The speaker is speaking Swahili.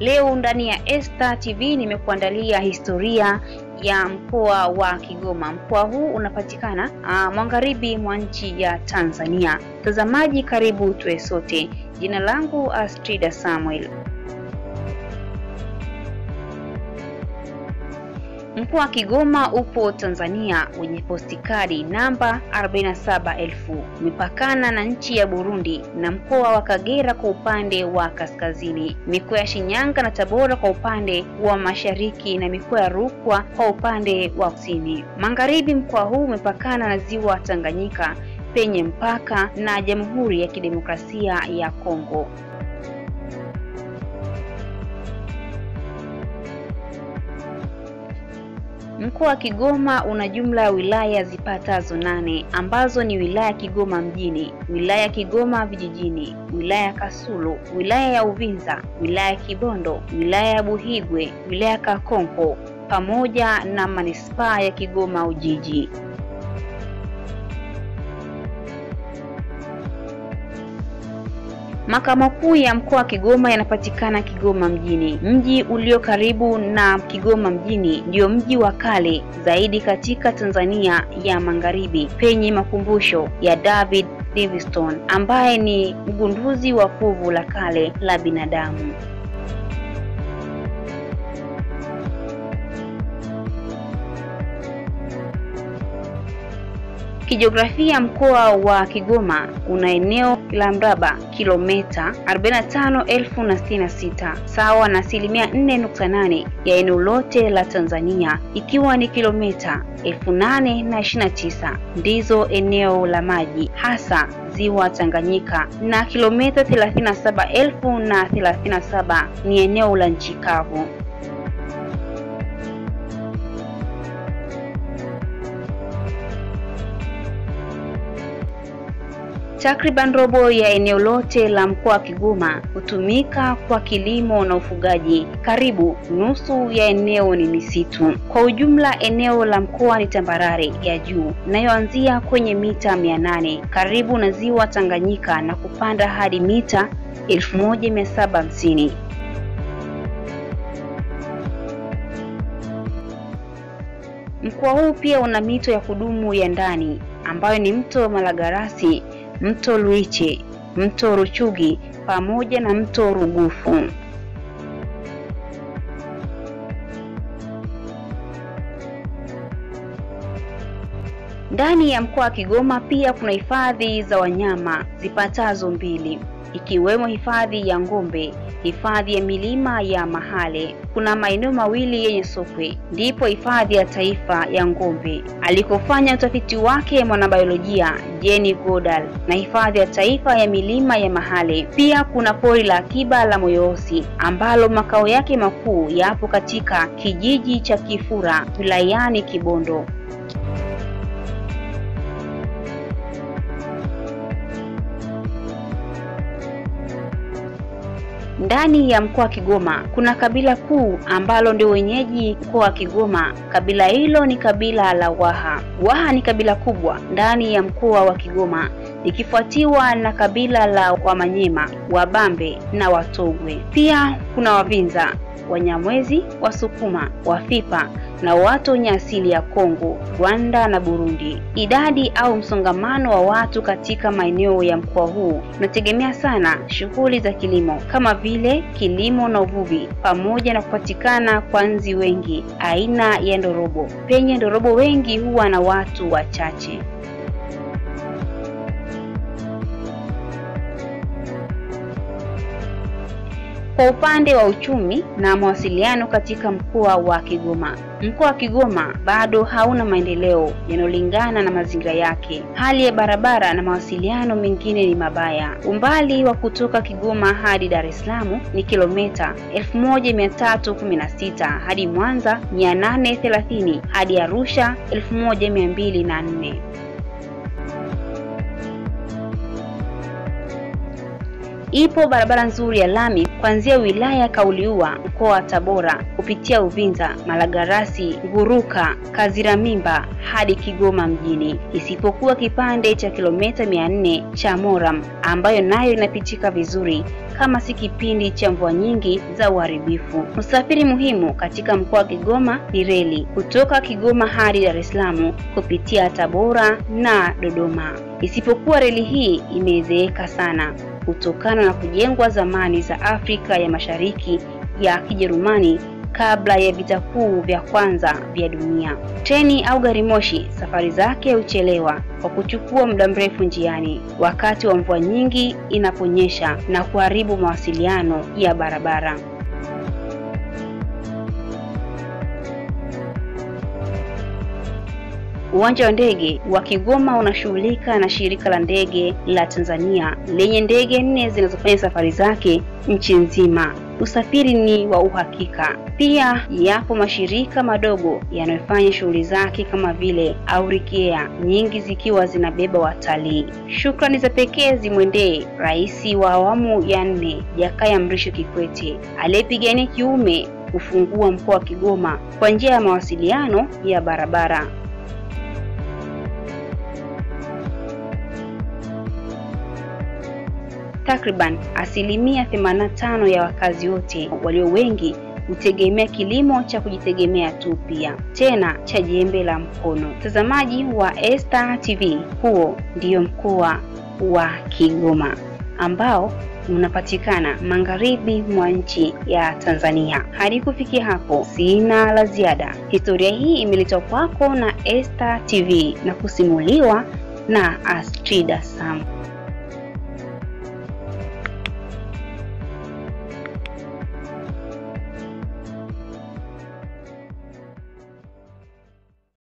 Leo ndani ya Esta TV nimekuandalia historia ya mkoa wa Kigoma. Mkoa huu unapatikana uh, magharibi mwa nchi ya Tanzania. Mtazamaji, karibu tuwe sote. Jina langu Astrida Samuel. Mkoa wa Kigoma upo Tanzania wenye postikadi namba 47000 mipakana na nchi ya Burundi na mkoa wa Kagera kwa upande wa kaskazini, mikoa ya Shinyanga na Tabora kwa upande wa mashariki na mikoa ya Rukwa kwa upande wa kusini. Magharibi, mkoa huu umepakana na ziwa Tanganyika penye mpaka na Jamhuri ya Kidemokrasia ya Kongo. Mkoa wa Kigoma una jumla ya wilaya zipatazo nane ambazo ni wilaya ya Kigoma mjini, wilaya ya Kigoma vijijini, wilaya ya Kasulu, wilaya ya Uvinza, wilaya ya Kibondo, wilaya ya Buhigwe, wilaya ya Kakonko pamoja na manispaa ya Kigoma Ujiji. Makao makuu ya mkoa wa Kigoma yanapatikana Kigoma mjini. Mji ulio karibu na Kigoma mjini ndio mji wa kale zaidi katika Tanzania ya Magharibi, penye makumbusho ya David Livingstone ambaye ni mgunduzi wa fuvu la kale la binadamu. Kijiografia, mkoa wa Kigoma una eneo la mraba kilometa 45,066 sawa na asilimia 4.8 ya eneo lote la Tanzania, ikiwa ni kilometa 8,029 ndizo eneo la maji hasa ziwa Tanganyika na kilometa 37,037 ni eneo la nchi kavu. Takriban robo ya eneo lote la mkoa wa Kigoma hutumika kwa kilimo na ufugaji. Karibu nusu ya eneo ni misitu. Kwa ujumla, eneo la mkoa ni tambarare ya juu inayoanzia kwenye mita mia nane karibu na ziwa Tanganyika na kupanda hadi mita 1750. Mkoa huu pia una mito ya kudumu ya ndani ambayo ni mto Malagarasi, mto Luichi, mto Ruchugi pamoja na mto Rugufu. Ndani ya mkoa wa Kigoma pia kuna hifadhi za wanyama zipatazo mbili ikiwemo hifadhi ya Ngombe, hifadhi ya milima ya Mahale. Kuna maeneo mawili yenye sokwe, ndipo hifadhi ya taifa ya Ngombe alikofanya utafiti wake mwanabiolojia Jenny Godal na hifadhi ya taifa ya milima ya Mahale. Pia kuna pori la akiba la Moyoosi ambalo makao yake makuu yapo katika kijiji cha Kifura wilayani Kibondo. Ndani ya mkoa wa Kigoma kuna kabila kuu ambalo ndio wenyeji mkoa wa Kigoma. Kabila hilo ni kabila la Waha. Waha ni kabila kubwa ndani ya mkoa wa Kigoma ikifuatiwa na kabila la Wamanyema, Wabambe na Watogwe. Pia kuna Wavinza, Wanyamwezi, Wasukuma, Wafipa na watu wenye asili ya Kongo, Rwanda na Burundi. Idadi au msongamano wa watu katika maeneo ya mkoa huu unategemea sana shughuli za kilimo kama vile kilimo na uvuvi, pamoja na kupatikana kwa nzi wengi aina ya ndorobo. Penye ndorobo wengi huwa na watu wachache. Kwa upande wa uchumi na mawasiliano katika mkoa wa Kigoma, mkoa wa Kigoma bado hauna maendeleo yanayolingana na mazingira yake. Hali ya barabara na mawasiliano mengine ni mabaya. Umbali wa kutoka Kigoma hadi Dar es Salaam ni kilomita 1316 hadi Mwanza 830 hadi Arusha 1204. Ipo barabara nzuri ya lami kuanzia wilaya ya Kauliua mkoa wa Tabora kupitia Uvinza, Malagarasi, Nguruka, Kaziramimba hadi Kigoma mjini, isipokuwa kipande cha kilomita mia nne cha Moram ambayo nayo inapitika vizuri kama si kipindi cha mvua nyingi za uharibifu. Usafiri muhimu katika mkoa wa Kigoma ni reli kutoka Kigoma hadi Dar es Salaam kupitia Tabora na Dodoma. Isipokuwa reli hii imezeeka sana kutokana na kujengwa zamani za Afrika ya Mashariki ya Kijerumani kabla ya vita kuu vya kwanza vya dunia. Treni au gari moshi safari zake huchelewa kwa kuchukua muda mrefu njiani wakati wa mvua nyingi inaponyesha na kuharibu mawasiliano ya barabara. Uwanja wa ndege wa Kigoma unashughulika na shirika la ndege la Tanzania lenye ndege nne zinazofanya safari zake nchi nzima. Usafiri ni wa uhakika. Pia yapo mashirika madogo yanayofanya shughuli zake kama vile Aurikea, nyingi zikiwa zinabeba watalii. Shukrani za pekee zimwendee Rais wa awamu ya nne Jakaya Mrisho Kikwete aliyepigania kiume kufungua mkoa wa Kigoma kwa njia ya mawasiliano ya barabara. Takriban asilimia 85 ya wakazi wote walio wengi hutegemea kilimo cha kujitegemea tu, pia tena cha jembe la mkono. Mtazamaji wa Esta TV, huo ndiyo mkoa wa Kigoma ambao unapatikana magharibi mwa nchi ya Tanzania. Hadi kufikia hapo, sina la ziada. Historia hii imeletwa kwako na Esta TV na kusimuliwa na Astrida Sam.